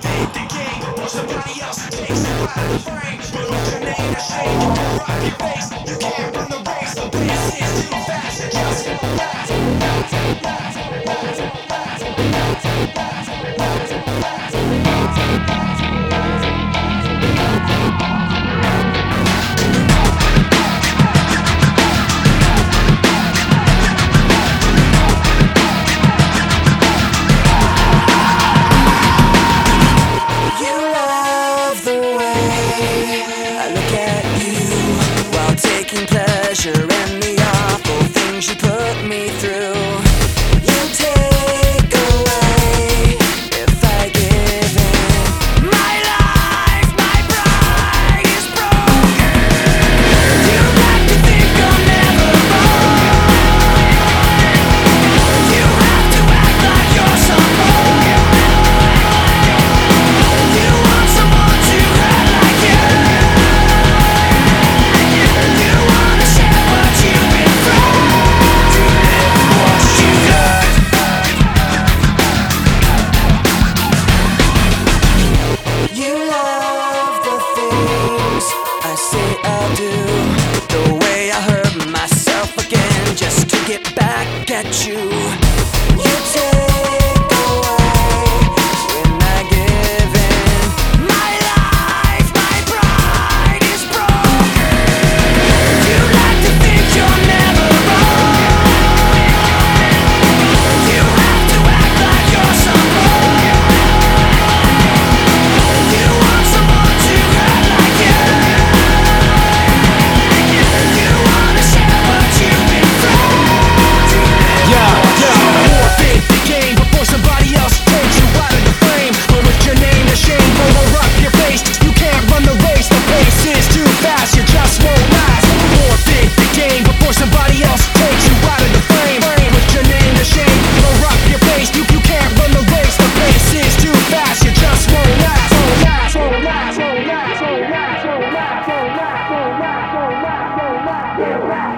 invade the game while somebody else takes it by the frame. But your name to rock your. You can't run the race. The is too fast. Just. do. The way I hurt myself again just to get back at you.